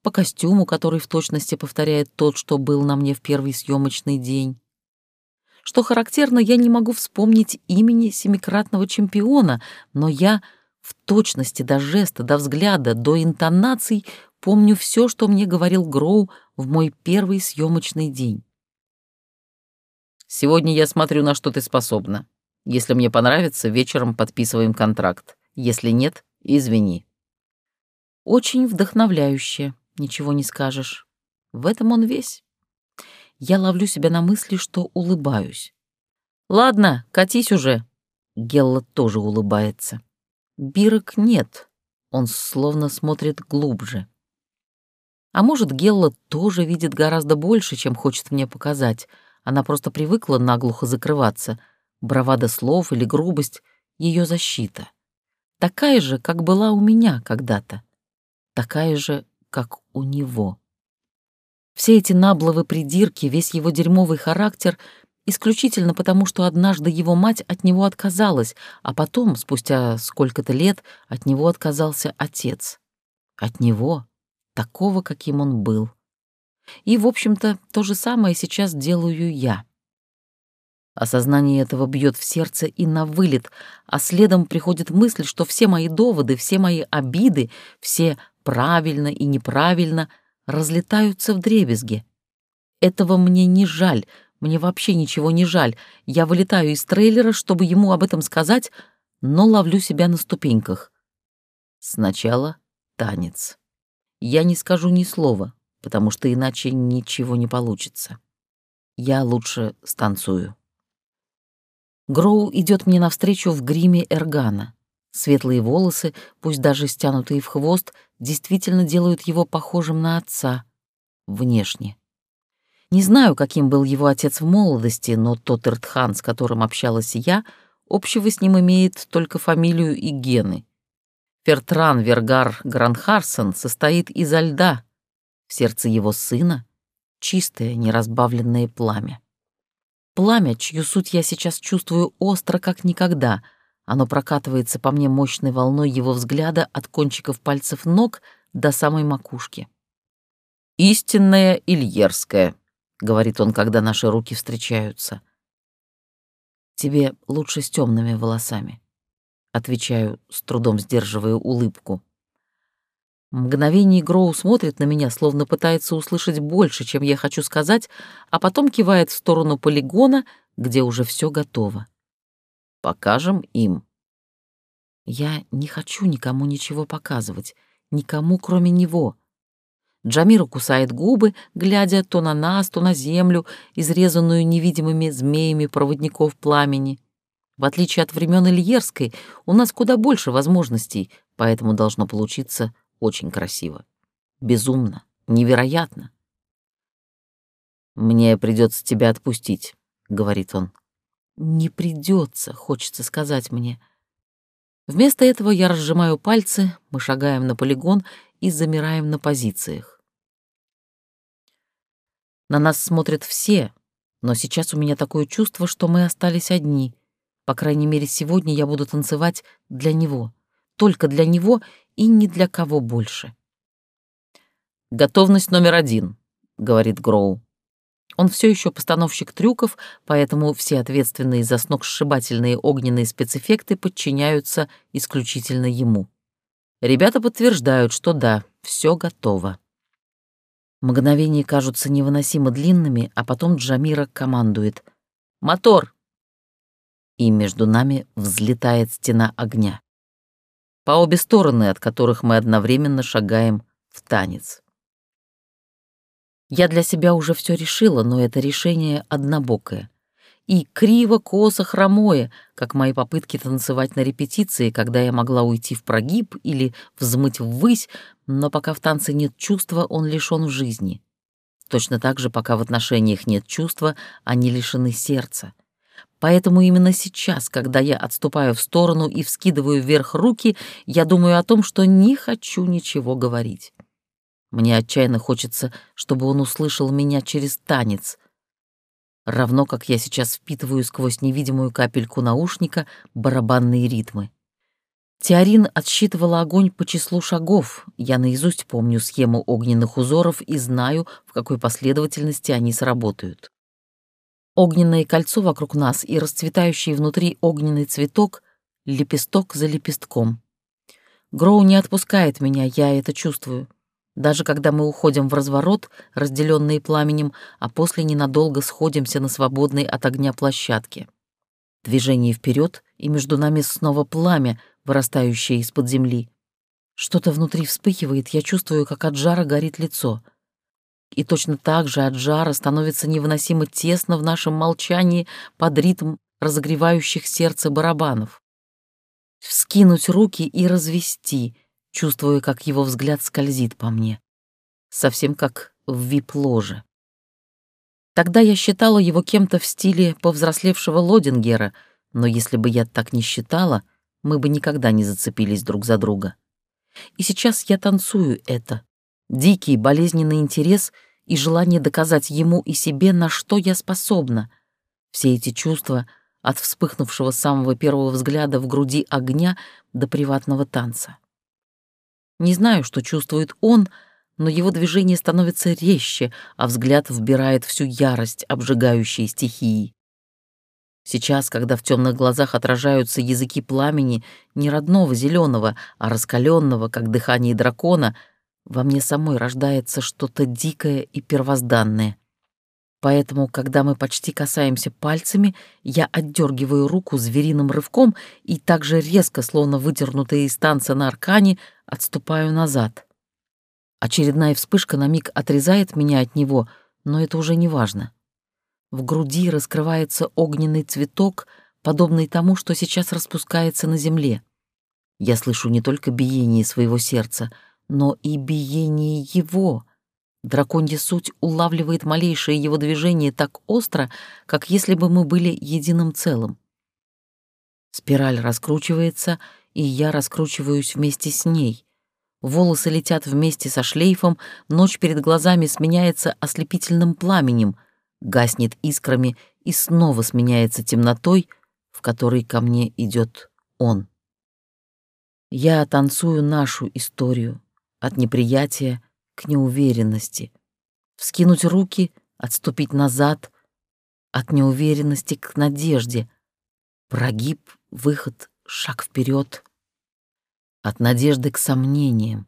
по костюму, который в точности повторяет тот, что был на мне в первый съемочный день. Что характерно, я не могу вспомнить имени семикратного чемпиона, но я в точности до жеста, до взгляда, до интонаций помню все, что мне говорил Гроу в мой первый съемочный день. «Сегодня я смотрю, на что ты способна. Если мне понравится, вечером подписываем контракт. Если нет, извини». Очень вдохновляюще, ничего не скажешь. В этом он весь. Я ловлю себя на мысли, что улыбаюсь. «Ладно, катись уже!» Гелла тоже улыбается. Бирок нет, он словно смотрит глубже. А может, Гелла тоже видит гораздо больше, чем хочет мне показать. Она просто привыкла наглухо закрываться. Бравада слов или грубость — ее защита. Такая же, как была у меня когда-то. Такая же, как у него. Все эти набловы придирки, весь его дерьмовый характер — исключительно потому, что однажды его мать от него отказалась, а потом, спустя сколько-то лет, от него отказался отец. От него, такого, каким он был. И, в общем-то, то же самое сейчас делаю я. Осознание этого бьет в сердце и на вылет, а следом приходит мысль, что все мои доводы, все мои обиды, все правильно и неправильно разлетаются в дребезги. Этого мне не жаль, мне вообще ничего не жаль. Я вылетаю из трейлера, чтобы ему об этом сказать, но ловлю себя на ступеньках. Сначала танец я не скажу ни слова, потому что иначе ничего не получится. Я лучше станцую. Гроу идет мне навстречу в гриме Эргана. Светлые волосы, пусть даже стянутые в хвост, действительно делают его похожим на отца. Внешне. Не знаю, каким был его отец в молодости, но тот Иртхан, с которым общалась я, общего с ним имеет только фамилию и гены — Фертран Вергар Гранхарсон состоит изо льда. В сердце его сына — чистое, неразбавленное пламя. Пламя, чью суть я сейчас чувствую остро, как никогда. Оно прокатывается по мне мощной волной его взгляда от кончиков пальцев ног до самой макушки. «Истинная Ильерская», — говорит он, когда наши руки встречаются. «Тебе лучше с темными волосами» отвечаю, с трудом сдерживая улыбку. Мгновение Гроу смотрит на меня, словно пытается услышать больше, чем я хочу сказать, а потом кивает в сторону полигона, где уже все готово. Покажем им. Я не хочу никому ничего показывать, никому, кроме него. Джамира кусает губы, глядя то на нас, то на землю, изрезанную невидимыми змеями проводников пламени. В отличие от времен Ильерской, у нас куда больше возможностей, поэтому должно получиться очень красиво. Безумно, невероятно. «Мне придется тебя отпустить», — говорит он. «Не придется», — хочется сказать мне. Вместо этого я разжимаю пальцы, мы шагаем на полигон и замираем на позициях. На нас смотрят все, но сейчас у меня такое чувство, что мы остались одни — по крайней мере, сегодня я буду танцевать для него. Только для него и ни для кого больше. «Готовность номер один», — говорит Гроу. Он все еще постановщик трюков, поэтому все ответственные за сногсшибательные огненные спецэффекты подчиняются исключительно ему. Ребята подтверждают, что да, все готово. Мгновения кажутся невыносимо длинными, а потом Джамира командует. «Мотор!» и между нами взлетает стена огня, по обе стороны от которых мы одновременно шагаем в танец. Я для себя уже все решила, но это решение однобокое. И криво, косо, хромое, как мои попытки танцевать на репетиции, когда я могла уйти в прогиб или взмыть ввысь, но пока в танце нет чувства, он лишён жизни. Точно так же, пока в отношениях нет чувства, они лишены сердца. Поэтому именно сейчас, когда я отступаю в сторону и вскидываю вверх руки, я думаю о том, что не хочу ничего говорить. Мне отчаянно хочется, чтобы он услышал меня через танец, равно как я сейчас впитываю сквозь невидимую капельку наушника барабанные ритмы. Теорин отсчитывала огонь по числу шагов. Я наизусть помню схему огненных узоров и знаю, в какой последовательности они сработают. Огненное кольцо вокруг нас и расцветающий внутри огненный цветок, лепесток за лепестком. Гроу не отпускает меня, я это чувствую. Даже когда мы уходим в разворот, разделенные пламенем, а после ненадолго сходимся на свободной от огня площадке. Движение вперед, и между нами снова пламя, вырастающее из-под земли. Что-то внутри вспыхивает, я чувствую, как от жара горит лицо — и точно так же от жара становится невыносимо тесно в нашем молчании под ритм разогревающих сердце барабанов. Вскинуть руки и развести, чувствуя, как его взгляд скользит по мне. Совсем как в вип-ложе. Тогда я считала его кем-то в стиле повзрослевшего Лодингера, но если бы я так не считала, мы бы никогда не зацепились друг за друга. И сейчас я танцую это. Дикий, болезненный интерес и желание доказать ему и себе, на что я способна. Все эти чувства от вспыхнувшего самого первого взгляда в груди огня до приватного танца. Не знаю, что чувствует он, но его движение становится резче, а взгляд вбирает всю ярость обжигающей стихии. Сейчас, когда в темных глазах отражаются языки пламени не родного зеленого, а раскаленного, как дыхание дракона, во мне самой рождается что-то дикое и первозданное. Поэтому, когда мы почти касаемся пальцами, я отдергиваю руку звериным рывком и так же резко, словно выдернутая из танца на аркане, отступаю назад. Очередная вспышка на миг отрезает меня от него, но это уже не важно. В груди раскрывается огненный цветок, подобный тому, что сейчас распускается на земле. Я слышу не только биение своего сердца, но и биение его. Драконья суть улавливает малейшее его движение так остро, как если бы мы были единым целым. Спираль раскручивается, и я раскручиваюсь вместе с ней. Волосы летят вместе со шлейфом, ночь перед глазами сменяется ослепительным пламенем, гаснет искрами и снова сменяется темнотой, в которой ко мне идет он. Я танцую нашу историю от неприятия к неуверенности. Вскинуть руки, отступить назад, от неуверенности к надежде. Прогиб, выход, шаг вперед от надежды к сомнениям,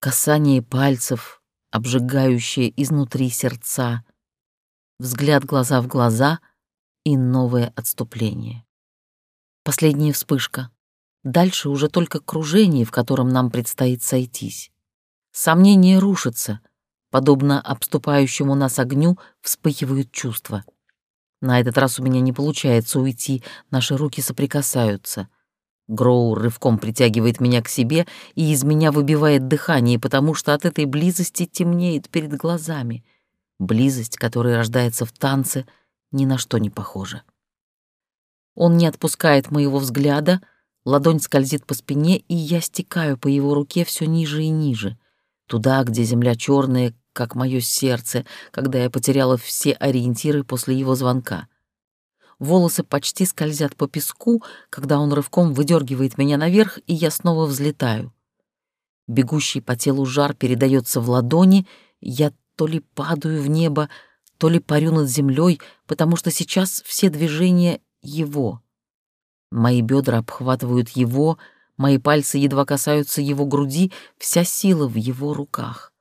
касание пальцев, обжигающее изнутри сердца, взгляд глаза в глаза и новое отступление. Последняя вспышка. Дальше уже только кружение, в котором нам предстоит сойтись. Сомнения рушатся, подобно обступающему нас огню вспыхивают чувства. На этот раз у меня не получается уйти, наши руки соприкасаются — Гроу рывком притягивает меня к себе и из меня выбивает дыхание, потому что от этой близости темнеет перед глазами. Близость, которая рождается в танце, ни на что не похожа. Он не отпускает моего взгляда, ладонь скользит по спине, и я стекаю по его руке все ниже и ниже, туда, где земля черная, как мое сердце, когда я потеряла все ориентиры после его звонка волосы почти скользят по песку, когда он рывком выдергивает меня наверх, и я снова взлетаю. Бегущий по телу жар передается в ладони, я то ли падаю в небо, то ли парю над землей, потому что сейчас все движения его. Мои бедра обхватывают его, мои пальцы едва касаются его груди, вся сила в его руках.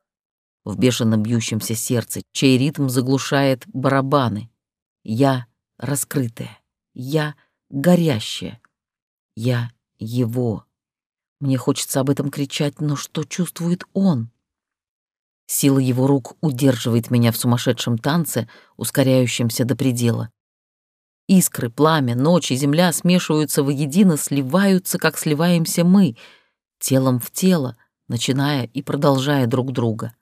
В бешено бьющемся сердце, чей ритм заглушает барабаны. Я раскрытая. Я горящая. Я его. Мне хочется об этом кричать, но что чувствует он? Сила его рук удерживает меня в сумасшедшем танце, ускоряющемся до предела. Искры, пламя, ночь и земля смешиваются воедино, сливаются, как сливаемся мы, телом в тело, начиная и продолжая друг друга.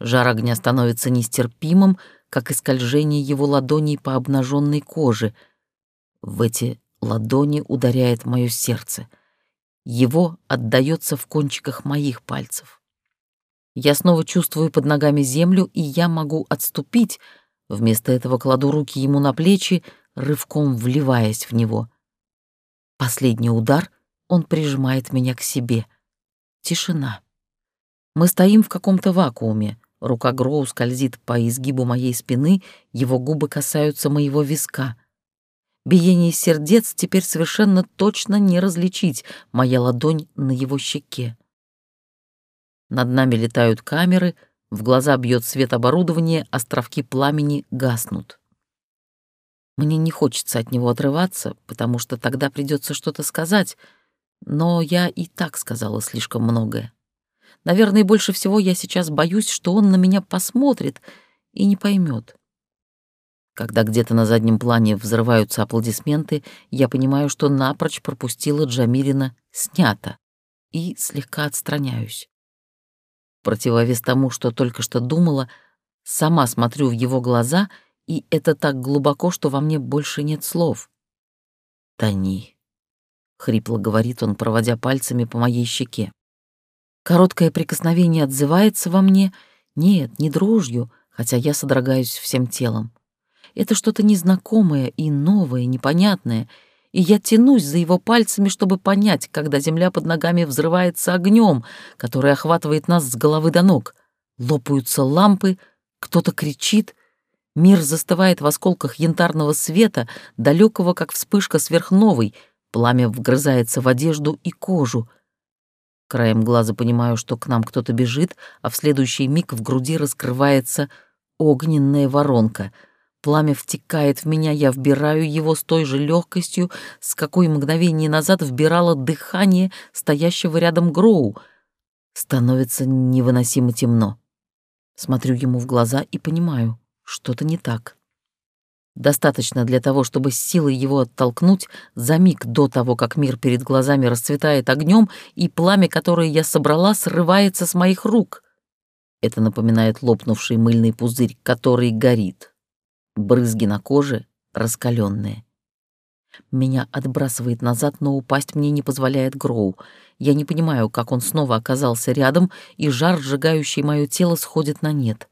Жар огня становится нестерпимым, как и скольжение его ладоней по обнаженной коже. В эти ладони ударяет мое сердце. Его отдается в кончиках моих пальцев. Я снова чувствую под ногами землю, и я могу отступить. Вместо этого кладу руки ему на плечи, рывком вливаясь в него. Последний удар, он прижимает меня к себе. Тишина. Мы стоим в каком-то вакууме. Рука Гроу скользит по изгибу моей спины, его губы касаются моего виска. Биение сердец теперь совершенно точно не различить, моя ладонь на его щеке. Над нами летают камеры, в глаза бьет свет оборудования, островки пламени гаснут. Мне не хочется от него отрываться, потому что тогда придется что-то сказать, но я и так сказала слишком многое. Наверное, больше всего я сейчас боюсь, что он на меня посмотрит и не поймет. Когда где-то на заднем плане взрываются аплодисменты, я понимаю, что напрочь пропустила Джамилина «снято» и слегка отстраняюсь. Противовес тому, что только что думала, сама смотрю в его глаза, и это так глубоко, что во мне больше нет слов. «Тони», — хрипло говорит он, проводя пальцами по моей щеке. Короткое прикосновение отзывается во мне, нет, не дрожью, хотя я содрогаюсь всем телом. Это что-то незнакомое и новое, непонятное, и я тянусь за его пальцами, чтобы понять, когда земля под ногами взрывается огнем, который охватывает нас с головы до ног. Лопаются лампы, кто-то кричит, мир застывает в осколках янтарного света, далекого, как вспышка сверхновой, пламя вгрызается в одежду и кожу. Краем глаза понимаю, что к нам кто-то бежит, а в следующий миг в груди раскрывается огненная воронка — Пламя втекает в меня, я вбираю его с той же легкостью, с какой мгновение назад вбирала дыхание стоящего рядом Гроу. Становится невыносимо темно. Смотрю ему в глаза и понимаю, что-то не так. Достаточно для того, чтобы с силой его оттолкнуть за миг до того, как мир перед глазами расцветает огнем, и пламя, которое я собрала, срывается с моих рук. Это напоминает лопнувший мыльный пузырь, который горит брызги на коже раскаленные. Меня отбрасывает назад, но упасть мне не позволяет Гроу. Я не понимаю, как он снова оказался рядом, и жар, сжигающий мое тело, сходит на нет.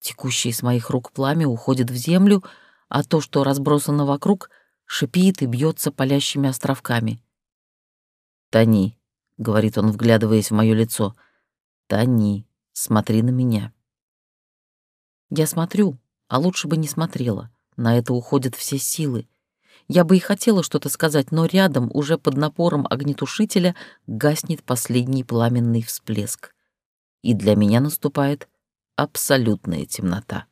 Текущее с моих рук пламя уходит в землю, а то, что разбросано вокруг, шипит и бьется палящими островками. «Тони», — говорит он, вглядываясь в мое лицо, — «Тони, смотри на меня». Я смотрю, а лучше бы не смотрела. На это уходят все силы. Я бы и хотела что-то сказать, но рядом, уже под напором огнетушителя, гаснет последний пламенный всплеск. И для меня наступает абсолютная темнота.